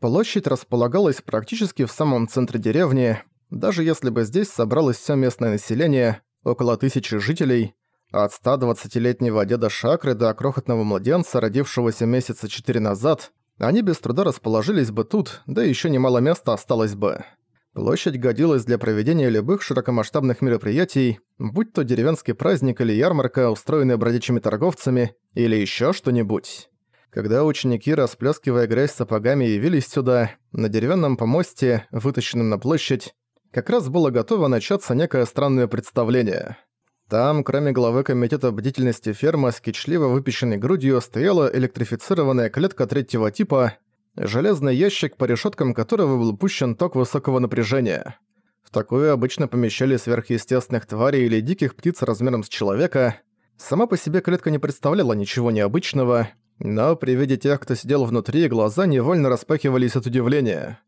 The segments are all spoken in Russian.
Площадь располагалась практически в самом центре деревни, даже если бы здесь собралось все местное население, около тысячи жителей, от 120-летнего деда Шакры до крохотного младенца, родившегося месяца четыре назад, они без труда расположились бы тут, да еще немало места осталось бы. Площадь годилась для проведения любых широкомасштабных мероприятий, будь то деревенский праздник или ярмарка, устроенная бродячими торговцами, или еще что-нибудь. Когда ученики, расплескивая грязь сапогами, явились сюда, на деревянном помосте, вытащенном на площадь, как раз было готово начаться некое странное представление. Там, кроме главы комитета бдительности фермы с кичливо выпеченной грудью, стояла электрифицированная клетка третьего типа, железный ящик, по решеткам которого был пущен ток высокого напряжения. В такую обычно помещали сверхъестественных тварей или диких птиц размером с человека. Сама по себе клетка не представляла ничего необычного, но при виде тех, кто сидел внутри, глаза невольно распахивались от удивления.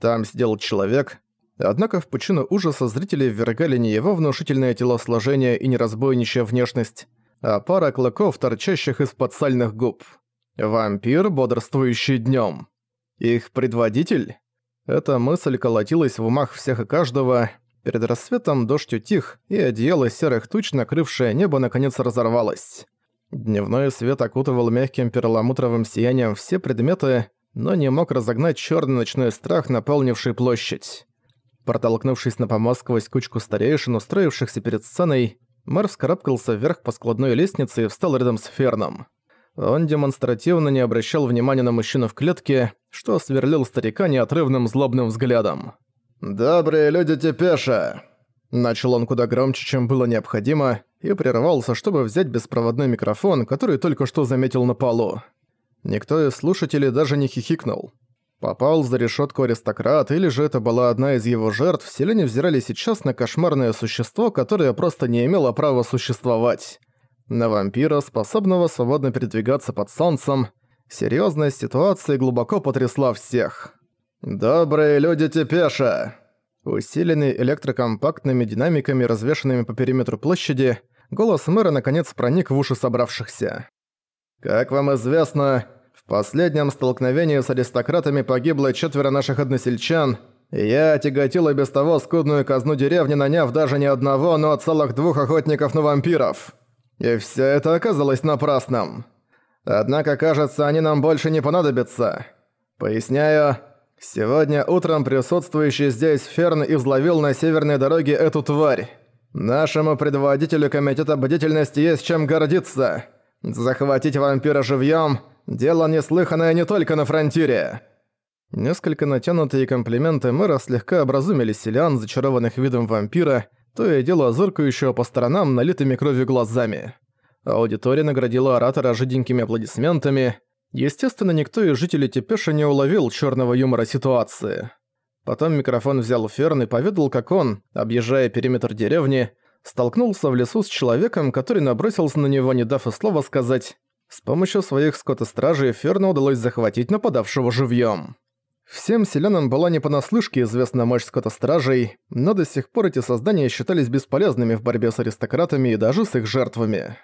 Там сидел человек, однако в пучину ужаса зрители ввергали не его внушительное телосложение и неразбойничья внешность, а пара клыков, торчащих из-под сальных губ. Вампир, бодрствующий днем. Их предводитель? Эта мысль колотилась в умах всех и каждого. Перед рассветом дождь утих, и одеяло серых туч, накрывшее небо, наконец разорвалось. Дневной свет окутывал мягким перламутровым сиянием все предметы, но не мог разогнать черный ночной страх, наполнивший площадь. Протолкнувшись на помост сквозь кучку старейшин, устроившихся перед сценой, мэр вскарабкался вверх по складной лестнице и встал рядом с Ферном. Он демонстративно не обращал внимания на мужчину в клетке, что сверлил старика неотрывным злобным взглядом. «Добрые люди Тепеша!» Начал он куда громче, чем было необходимо, и прервался, чтобы взять беспроводной микрофон, который только что заметил на полу. Никто из слушателей даже не хихикнул. Попал за решетку аристократ, или же это была одна из его жертв, селяне взирали сейчас на кошмарное существо, которое просто не имело права существовать на вампира, способного свободно передвигаться под солнцем, серьезность ситуации глубоко потрясла всех. «Добрые люди Тепеша!» Усиленный электрокомпактными динамиками, развешанными по периметру площади, голос мэра наконец проник в уши собравшихся. «Как вам известно, в последнем столкновении с аристократами погибло четверо наших односельчан, и я тяготил и без того скудную казну деревни, наняв даже не одного, но целых двух охотников на вампиров. И все это оказалось напрасным. Однако, кажется, они нам больше не понадобятся. Поясняю, сегодня утром присутствующий здесь Ферн изловил на северной дороге эту тварь. Нашему предводителю комитета бдительности есть чем гордиться. Захватить вампира живьем – дело неслыханное не только на фронтире. Несколько натянутые комплименты мэра слегка образумили селян, зачарованных видом вампира, то и дело зыркающего по сторонам налитыми кровью глазами. Аудитория наградила оратора жиденькими аплодисментами. Естественно, никто из жителей Тепеша не уловил черного юмора ситуации. Потом микрофон взял Ферн и поведал, как он, объезжая периметр деревни, столкнулся в лесу с человеком, который набросился на него, не дав и слова сказать. С помощью своих скотостражей Ферну удалось захватить нападавшего живьем. Всем селянам была не понаслышке известна мощь скотостражей, но до сих пор эти создания считались бесполезными в борьбе с аристократами и даже с их жертвами.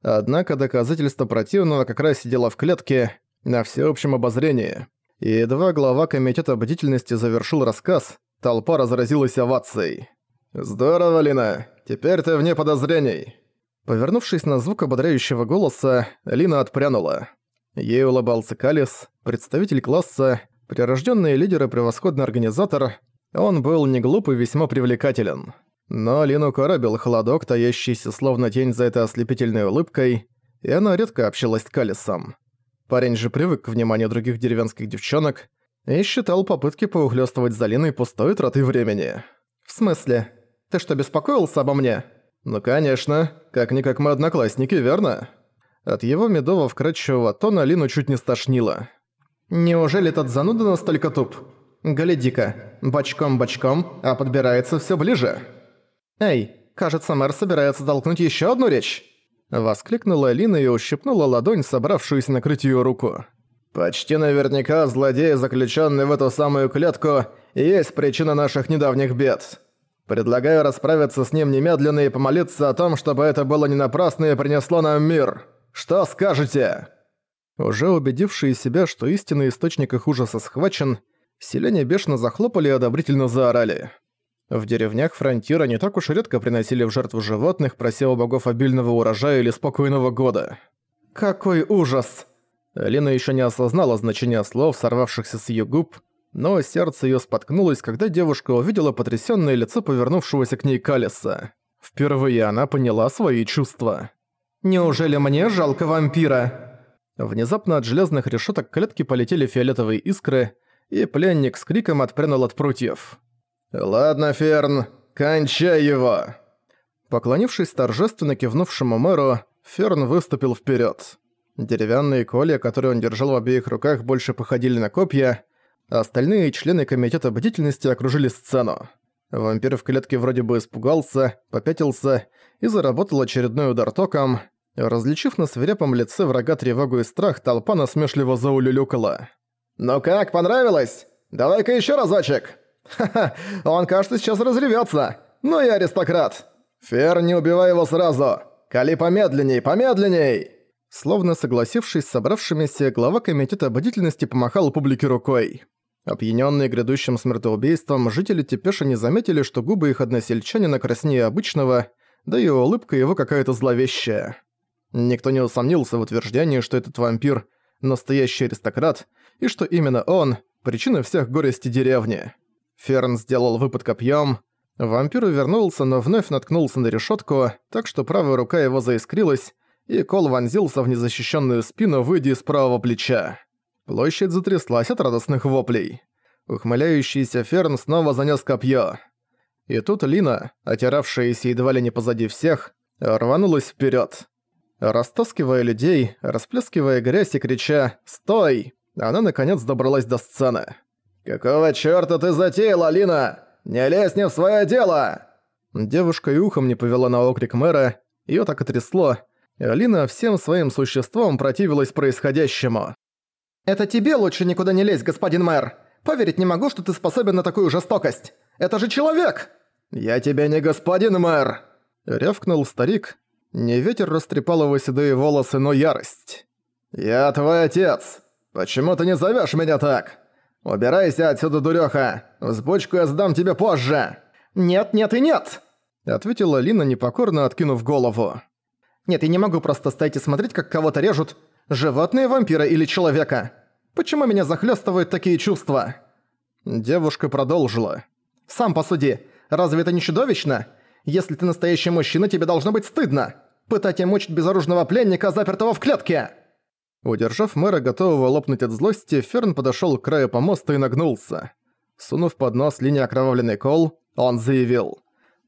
Однако доказательство противного как раз сидело в клетке, на всеобщем обозрении. И едва глава комитета бдительности завершил рассказ, толпа разразилась овацией. «Здорово, Лина, теперь ты вне подозрений». Повернувшись на звук ободряющего голоса, Лина отпрянула. Ей улыбался Калис, представитель класса, Прирожденный лидер и превосходный организатор, он был не глуп и весьма привлекателен. Но Лину коробил холодок, таящийся словно тень за этой ослепительной улыбкой, и она редко общалась с Калисом. Парень же привык к вниманию других деревенских девчонок и считал попытки поухлёстывать за Линой пустой тратой времени. «В смысле? Ты что, беспокоился обо мне?» «Ну конечно. Как-никак мы одноклассники, верно?» От его медово-вкрадчивого тона Лину чуть не стошнило. Неужели тот зануда настолько туп? Гляди-ка, бочком-бочком, а подбирается все ближе. Эй, кажется, мэр собирается толкнуть еще одну речь. Воскликнула Лина и ущипнула ладонь, собравшуюся накрыть ее руку. «Почти наверняка злодей, заключенный в эту самую клетку, есть причина наших недавних бед. Предлагаю расправиться с ним немедленно и помолиться о том, чтобы это было не напрасно и принесло нам мир. Что скажете?» Уже убедившие себя, что истинный источник их ужаса схвачен, селяне бешено захлопали и одобрительно заорали. В деревнях Фронтира не так уж редко приносили в жертву животных, прося у богов обильного урожая или спокойного года. «Какой ужас!» Лина еще не осознала значения слов, сорвавшихся с ее губ, но сердце ее споткнулось, когда девушка увидела потрясенное лицо повернувшегося к ней Калиса. Впервые она поняла свои чувства. «Неужели мне жалко вампира?» Внезапно от железных решеток клетки полетели фиолетовые искры, и пленник с криком отпрянул от прутьев. «Ладно, Ферн, кончай его!» Поклонившись торжественно кивнувшему мэру, Ферн выступил вперед. Деревянные колья, которые он держал в обеих руках, больше походили на копья, а остальные члены комитета бдительности окружили сцену. Вампир в клетке вроде бы испугался, попятился и заработал очередной удар током. Различив на свирепом лице врага тревогу и страх, толпа насмешливо заулюлюкала. «Ну как, понравилось? Давай-ка еще разочек!» «Ха-ха, он, кажется, сейчас разревется. Ну и аристократ!» «Фер, не убивай его сразу! Кали помедленней, помедленней!» Словно согласившись с собравшимися, глава комитета бдительности помахал публике рукой. Опьянённые грядущим смертоубийством, жители Тепеша не заметили, что губы их односельчанина краснее обычного, да и улыбка его какая-то зловещая. Никто не усомнился в утверждении, что этот вампир – настоящий аристократ, и что именно он – причина всех горести деревни. Ферн сделал выпад копьем. Вампир увернулся, но вновь наткнулся на решетку, так что правая рука его заискрилась, и кол вонзился в незащищенную спину, выйдя из правого плеча. Площадь затряслась от радостных воплей. Ухмыляющийся Ферн снова занёс копье. И тут Лина, отиравшаяся едва ли не позади всех, рванулась вперед. Растаскивая людей, расплескивая грязь и крича «Стой!», она наконец добралась до сцены. «Какого чёрта ты затеяла, Лина? Не лезь не в своё дело!» Девушка и ухом не повела на окрик мэра, её так и трясло. Лина всем своим существом противилась происходящему. «Это тебе лучше никуда не лезть, господин мэр. Поверить не могу, что ты способен на такую жестокость. Это же человек!» «Я тебе не господин мэр!» Рявкнул старик. Не ветер растрепал его седые волосы, но ярость. «Я твой отец. Почему ты не зовешь меня так? Убирайся отсюда, дурёха. Взбучку я сдам тебе позже!» «Нет, нет и нет!» Ответила Лина, непокорно откинув голову. «Нет, я не могу просто стоять и смотреть, как кого-то режут, животное, вампира или человека. Почему меня захлестывают такие чувства?» Девушка продолжила. «Сам посуди, разве это не чудовищно? Если ты настоящий мужчина, тебе должно быть стыдно. Пытать и мучить безоружного пленника, запертого в клетке!» Удержав мэра, готового лопнуть от злости, Ферн подошёл к краю помоста и нагнулся. Сунув под нос линии окровавленный кол, он заявил.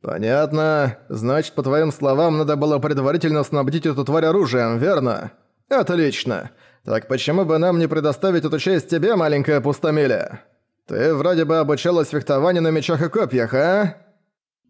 «Понятно. Значит, по твоим словам, надо было предварительно снабдить эту тварь оружием, верно?» «Отлично. Так почему бы нам не предоставить эту честь тебе, маленькая пустомеля? Ты вроде бы обучалась фехтованию на мечах и копьях, а?»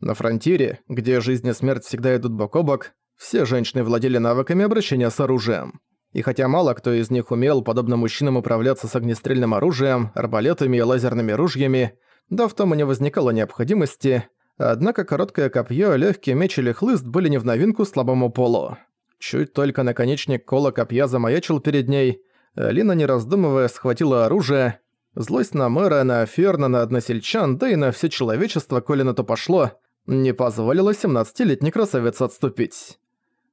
На фронтире, где жизнь и смерть всегда идут бок о бок, все женщины владели навыками обращения с оружием. И хотя мало кто из них умел, подобно мужчинам, управляться с огнестрельным оружием, арбалетами и лазерными ружьями, да в том и не возникало необходимости, однако короткое копье, легкий меч или хлыст были не в новинку слабому полу. Чуть только наконечник кола копья замаячил перед ней, Лина, не раздумывая, схватила оружие. Злость на мэра, на Ферна, на односельчан, да и на все человечество, коли на то пошло, не позволила 17-летней красавице отступить.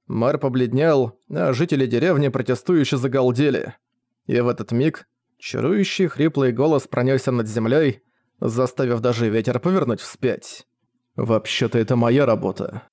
Мэр побледнел, а жители деревни протестующе загалдели. И в этот миг чарующий хриплый голос пронёсся над землей, заставив даже ветер повернуть вспять. «Вообще-то это моя работа.